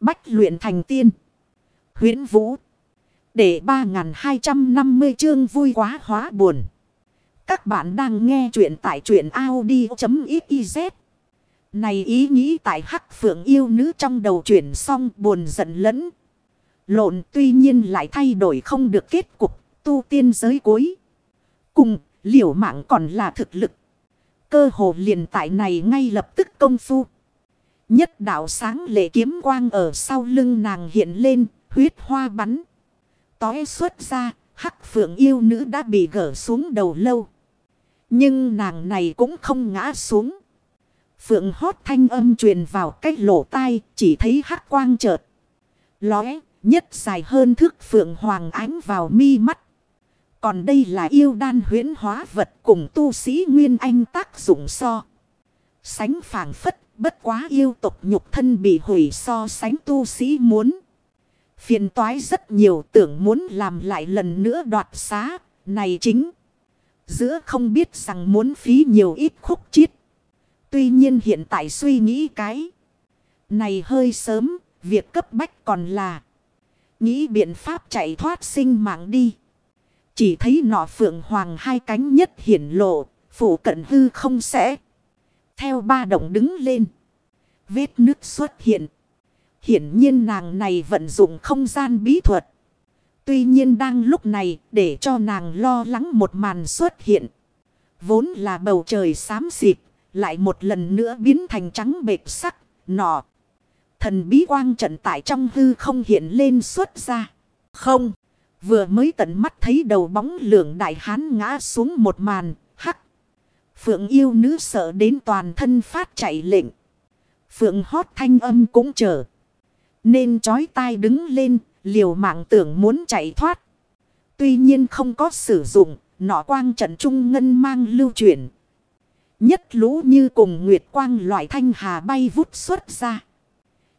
Bách luyện thành tiên. huyễn Vũ. Để 3.250 chương vui quá hóa buồn. Các bạn đang nghe truyện tại truyện Audi.xyz. Này ý nghĩ tại hắc phượng yêu nữ trong đầu chuyển xong buồn giận lẫn. Lộn tuy nhiên lại thay đổi không được kết cục, tu tiên giới cuối. Cùng, liều mạng còn là thực lực. Cơ hồ liền tại này ngay lập tức công phu. Nhất đạo sáng lệ kiếm quang ở sau lưng nàng hiện lên, huyết hoa bắn. Tói xuất ra, hắc phượng yêu nữ đã bị gỡ xuống đầu lâu. Nhưng nàng này cũng không ngã xuống. Phượng hót thanh âm truyền vào cách lỗ tai, chỉ thấy hắc quang chợt. Lóe, nhất dài hơn thước phượng hoàng ánh vào mi mắt. Còn đây là yêu đan huyễn hóa vật cùng tu sĩ Nguyên Anh tác dụng so. Sánh phảng phất bất quá yêu tục nhục thân bị hủy so sánh tu sĩ muốn. Phiền toái rất nhiều tưởng muốn làm lại lần nữa đoạt xá, này chính. Giữa không biết rằng muốn phí nhiều ít khúc chiết. Tuy nhiên hiện tại suy nghĩ cái. Này hơi sớm, việc cấp bách còn là. Nghĩ biện pháp chạy thoát sinh mạng đi. Chỉ thấy nọ phượng hoàng hai cánh nhất hiển lộ, phủ cận hư không sẽ. Theo ba động đứng lên. Vết nước xuất hiện. Hiển nhiên nàng này vận dụng không gian bí thuật. Tuy nhiên đang lúc này để cho nàng lo lắng một màn xuất hiện. Vốn là bầu trời xám xịt, lại một lần nữa biến thành trắng bệt sắc, nọ. Thần bí quang trận tại trong hư không hiện lên xuất ra. Không, vừa mới tận mắt thấy đầu bóng lượng đại hán ngã xuống một màn. Phượng yêu nữ sợ đến toàn thân phát chạy lệnh. Phượng hót thanh âm cũng chờ. Nên chói tai đứng lên, liều mạng tưởng muốn chạy thoát. Tuy nhiên không có sử dụng, nọ quang trận trung ngân mang lưu chuyển. Nhất lũ như cùng nguyệt quang loại thanh hà bay vút xuất ra.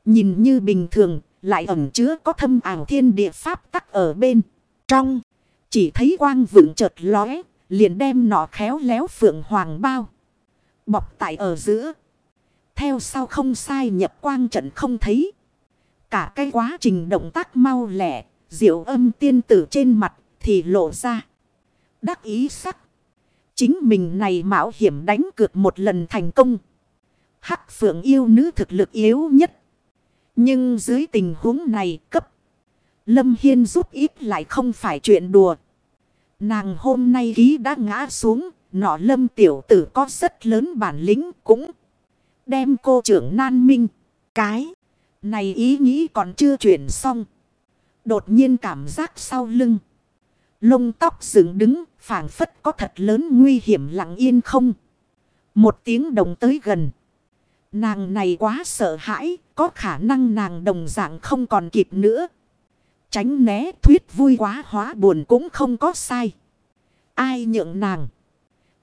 Nhìn như bình thường, lại ẩm chứa có thâm ảo thiên địa pháp tắc ở bên. Trong, chỉ thấy quang vững chợt lóe, liền đem nọ khéo léo phượng hoàng bao. Bọc tại ở giữa. Theo sau không sai nhập quang trận không thấy. Cả cái quá trình động tác mau lẻ, diệu âm tiên tử trên mặt thì lộ ra. Đắc ý sắc. Chính mình này mạo hiểm đánh cược một lần thành công. Hắc phượng yêu nữ thực lực yếu nhất. Nhưng dưới tình huống này cấp. Lâm Hiên giúp ít lại không phải chuyện đùa. Nàng hôm nay ký đã ngã xuống. Nọ lâm tiểu tử có rất lớn bản lĩnh cũng. Đem cô trưởng nan minh. Cái. Này ý nghĩ còn chưa chuyển xong. Đột nhiên cảm giác sau lưng. Lông tóc dựng đứng, phảng phất có thật lớn nguy hiểm lặng yên không. Một tiếng đồng tới gần. Nàng này quá sợ hãi, có khả năng nàng đồng dạng không còn kịp nữa. Tránh né thuyết vui quá hóa buồn cũng không có sai. Ai nhượng nàng.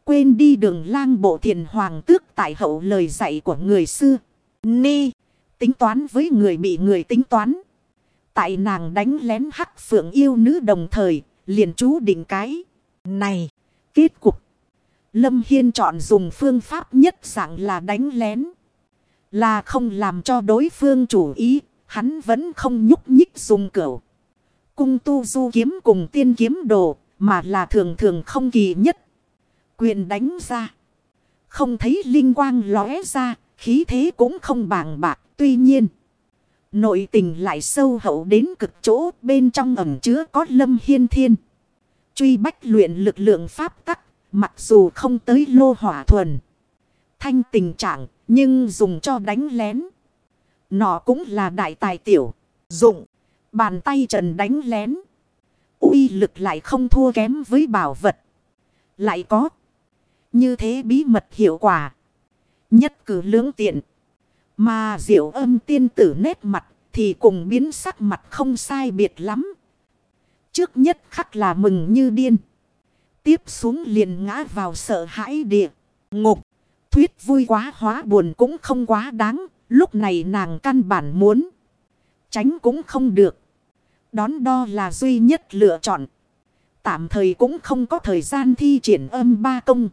Quên đi đường lang bộ thiền hoàng tước tại hậu lời dạy của người xưa. Ni. Tính toán với người bị người tính toán. Tại nàng đánh lén hắc phượng yêu nữ đồng thời. Liền chú định cái. Này. Kết cục. Lâm Hiên chọn dùng phương pháp nhất dạng là đánh lén. Là không làm cho đối phương chủ ý. Hắn vẫn không nhúc nhích dùng cửu. Cung tu du kiếm cùng tiên kiếm đồ. Mà là thường thường không kỳ nhất. Quyền đánh ra. Không thấy linh quang lóe ra. Khí thế cũng không bàng bạc. Tuy nhiên. Nội tình lại sâu hậu đến cực chỗ. Bên trong ẩm chứa có lâm hiên thiên. Truy bách luyện lực lượng pháp tắc. Mặc dù không tới lô hỏa thuần. Thanh tình trạng. Nhưng dùng cho đánh lén. Nó cũng là đại tài tiểu. Dụng. Bàn tay trần đánh lén. uy lực lại không thua kém với bảo vật. Lại có. Như thế bí mật hiệu quả. Nhất cử lưỡng tiện. Mà diệu âm tiên tử nét mặt thì cùng biến sắc mặt không sai biệt lắm. Trước nhất khắc là mừng như điên. Tiếp xuống liền ngã vào sợ hãi địa. Ngục. Thuyết vui quá hóa buồn cũng không quá đáng. Lúc này nàng căn bản muốn. Tránh cũng không được. Đón đo là duy nhất lựa chọn. Tạm thời cũng không có thời gian thi triển âm ba công.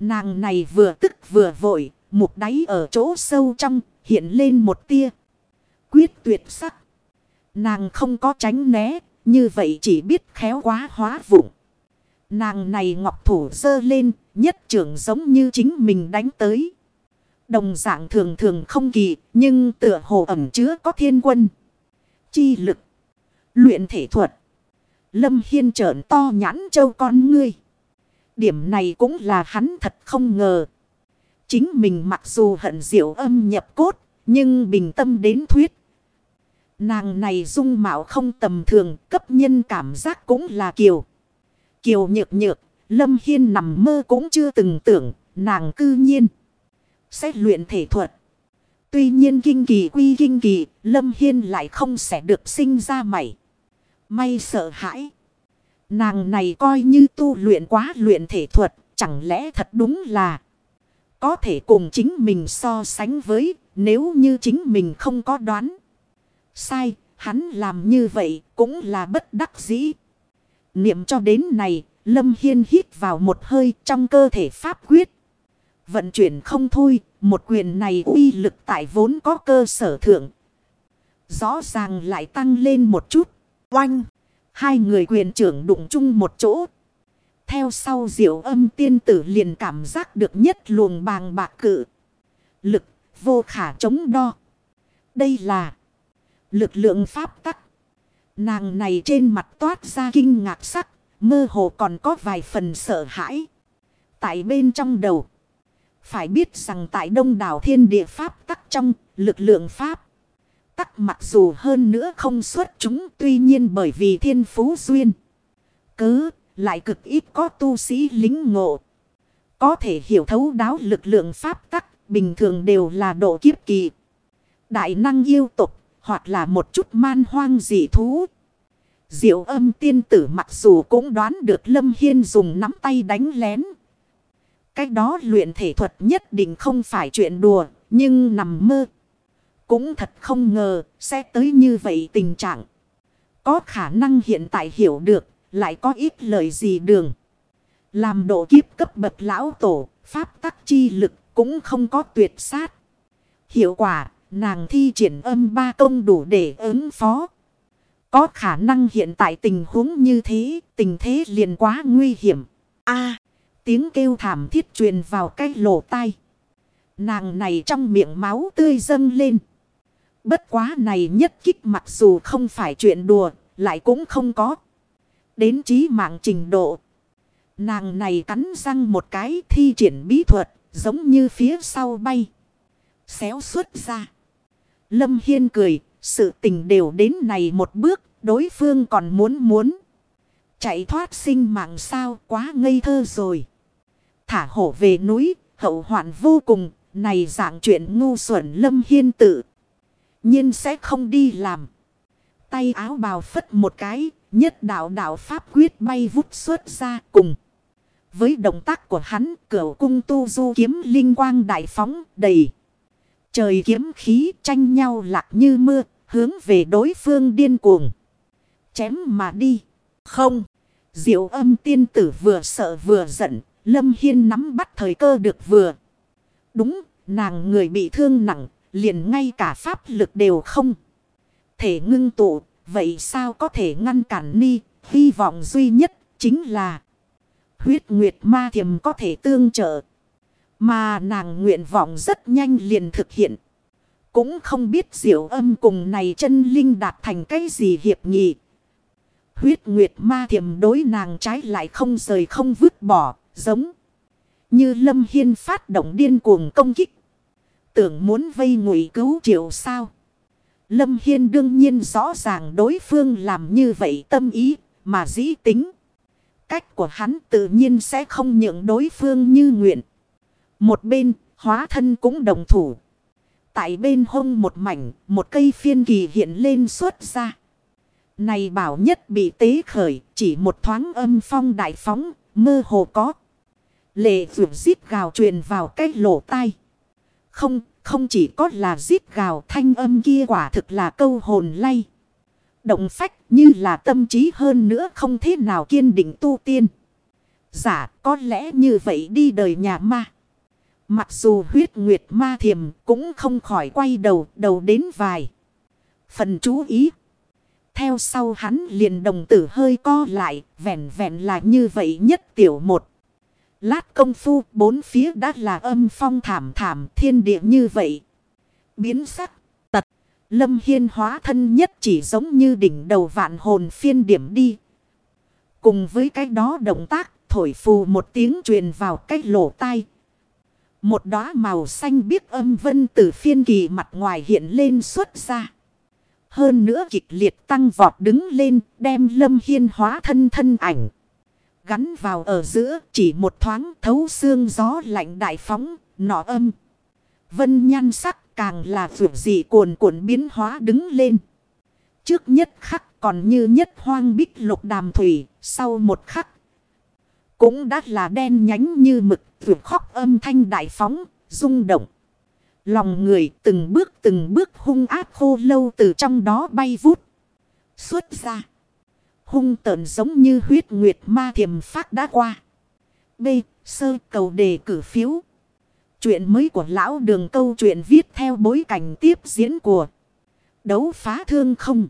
Nàng này vừa tức vừa vội, một đáy ở chỗ sâu trong, hiện lên một tia. quyết tuyệt sắc. Nàng không có tránh né, như vậy chỉ biết khéo quá hóa vụng. Nàng này ngọc thủ dơ lên, nhất trưởng giống như chính mình đánh tới. Đồng dạng thường thường không kỳ, nhưng tựa hồ ẩm chứa có thiên quân. Chi lực. Luyện thể thuật. Lâm Hiên trợn to nhãn châu con ngươi. Điểm này cũng là hắn thật không ngờ. Chính mình mặc dù hận diệu âm nhập cốt, nhưng bình tâm đến thuyết. Nàng này dung mạo không tầm thường, cấp nhân cảm giác cũng là kiều. Kiều nhược nhược, Lâm Hiên nằm mơ cũng chưa từng tưởng, nàng cư nhiên. Sẽ luyện thể thuật. Tuy nhiên kinh kỳ quy kinh kỳ, Lâm Hiên lại không sẽ được sinh ra mảy. May sợ hãi. Nàng này coi như tu luyện quá luyện thể thuật, chẳng lẽ thật đúng là có thể cùng chính mình so sánh với nếu như chính mình không có đoán. Sai, hắn làm như vậy cũng là bất đắc dĩ. Niệm cho đến này, Lâm Hiên hít vào một hơi trong cơ thể pháp quyết. Vận chuyển không thôi, một quyền này uy lực tại vốn có cơ sở thượng. Rõ ràng lại tăng lên một chút. Oanh! Hai người quyền trưởng đụng chung một chỗ. Theo sau diệu âm tiên tử liền cảm giác được nhất luồng bàng bạc cự. Lực vô khả chống đo. Đây là lực lượng pháp tắc. Nàng này trên mặt toát ra kinh ngạc sắc, mơ hồ còn có vài phần sợ hãi. Tại bên trong đầu. Phải biết rằng tại đông đảo thiên địa pháp tắc trong lực lượng pháp. Tắc mặc dù hơn nữa không xuất chúng, tuy nhiên bởi vì thiên phú duyên. Cứ lại cực ít có tu sĩ lính ngộ. Có thể hiểu thấu đáo lực lượng pháp tắc, bình thường đều là độ kiếp kỳ. Đại năng yêu tục, hoặc là một chút man hoang dị thú. Diệu âm tiên tử mặc dù cũng đoán được Lâm Hiên dùng nắm tay đánh lén. Cách đó luyện thể thuật nhất định không phải chuyện đùa, nhưng nằm mơ. Cũng thật không ngờ sẽ tới như vậy tình trạng. Có khả năng hiện tại hiểu được, lại có ít lời gì đường. Làm độ kiếp cấp bậc lão tổ, pháp tắc chi lực cũng không có tuyệt sát. Hiệu quả, nàng thi triển âm ba công đủ để ứng phó. Có khả năng hiện tại tình huống như thế, tình thế liền quá nguy hiểm. a tiếng kêu thảm thiết truyền vào cái lỗ tai. Nàng này trong miệng máu tươi dâng lên. Bất quá này nhất kích mặc dù không phải chuyện đùa, lại cũng không có. Đến trí mạng trình độ. Nàng này cắn răng một cái thi triển bí thuật, giống như phía sau bay. Xéo xuất ra. Lâm Hiên cười, sự tình đều đến này một bước, đối phương còn muốn muốn. Chạy thoát sinh mạng sao quá ngây thơ rồi. Thả hổ về núi, hậu hoạn vô cùng, này dạng chuyện ngu xuẩn Lâm Hiên tự. nhiên sẽ không đi làm. Tay áo bào phất một cái, nhất đạo đạo pháp quyết bay vút xuất ra cùng. Với động tác của hắn, cửa cung tu du kiếm linh quang đại phóng đầy. Trời kiếm khí tranh nhau lạc như mưa, hướng về đối phương điên cuồng. Chém mà đi. Không. Diệu âm tiên tử vừa sợ vừa giận, Lâm Hiên nắm bắt thời cơ được vừa. Đúng, nàng người bị thương nặng, liền ngay cả pháp lực đều không. Thể ngưng tụ, vậy sao có thể ngăn cản ni, hy vọng duy nhất chính là huyết nguyệt ma thiềm có thể tương trợ. Mà nàng nguyện vọng rất nhanh liền thực hiện. Cũng không biết diệu âm cùng này chân linh đạt thành cái gì hiệp nghị. Huyết nguyệt ma thiềm đối nàng trái lại không rời không vứt bỏ, giống như lâm hiên phát động điên cuồng công kích. Tưởng muốn vây ngụy cứu triệu sao. Lâm Hiên đương nhiên rõ ràng đối phương làm như vậy tâm ý mà dĩ tính. Cách của hắn tự nhiên sẽ không nhượng đối phương như nguyện. Một bên, hóa thân cũng đồng thủ. Tại bên hông một mảnh, một cây phiên kỳ hiện lên xuất ra. Này bảo nhất bị tế khởi, chỉ một thoáng âm phong đại phóng, mơ hồ có. Lệ vượt giết gào truyền vào cái lỗ tai. Không, không chỉ có là giết gào thanh âm kia quả thực là câu hồn lay. Động phách như là tâm trí hơn nữa không thế nào kiên định tu tiên. Giả có lẽ như vậy đi đời nhà ma. Mặc dù huyết nguyệt ma thiềm cũng không khỏi quay đầu đầu đến vài. phần chú ý. Theo sau hắn liền đồng tử hơi co lại, vẹn vẹn là như vậy nhất tiểu một. Lát công phu, bốn phía đã là âm phong thảm thảm thiên địa như vậy. Biến sắc, tật, lâm hiên hóa thân nhất chỉ giống như đỉnh đầu vạn hồn phiên điểm đi. Cùng với cái đó động tác, thổi phù một tiếng truyền vào cái lỗ tai. Một đóa màu xanh biếc âm vân từ phiên kỳ mặt ngoài hiện lên xuất ra. Hơn nữa kịch liệt tăng vọt đứng lên đem lâm hiên hóa thân thân ảnh. Gắn vào ở giữa chỉ một thoáng thấu xương gió lạnh đại phóng, nọ âm. Vân nhan sắc càng là vượt dị cuồn cuộn biến hóa đứng lên. Trước nhất khắc còn như nhất hoang bích lục đàm thủy, sau một khắc. Cũng đã là đen nhánh như mực, vượt khóc âm thanh đại phóng, rung động. Lòng người từng bước từng bước hung ác khô lâu từ trong đó bay vút. Xuất ra. Hung tợn giống như huyết nguyệt ma thiềm phát đã qua. B. Sơ cầu đề cử phiếu. Chuyện mới của lão đường câu chuyện viết theo bối cảnh tiếp diễn của đấu phá thương không.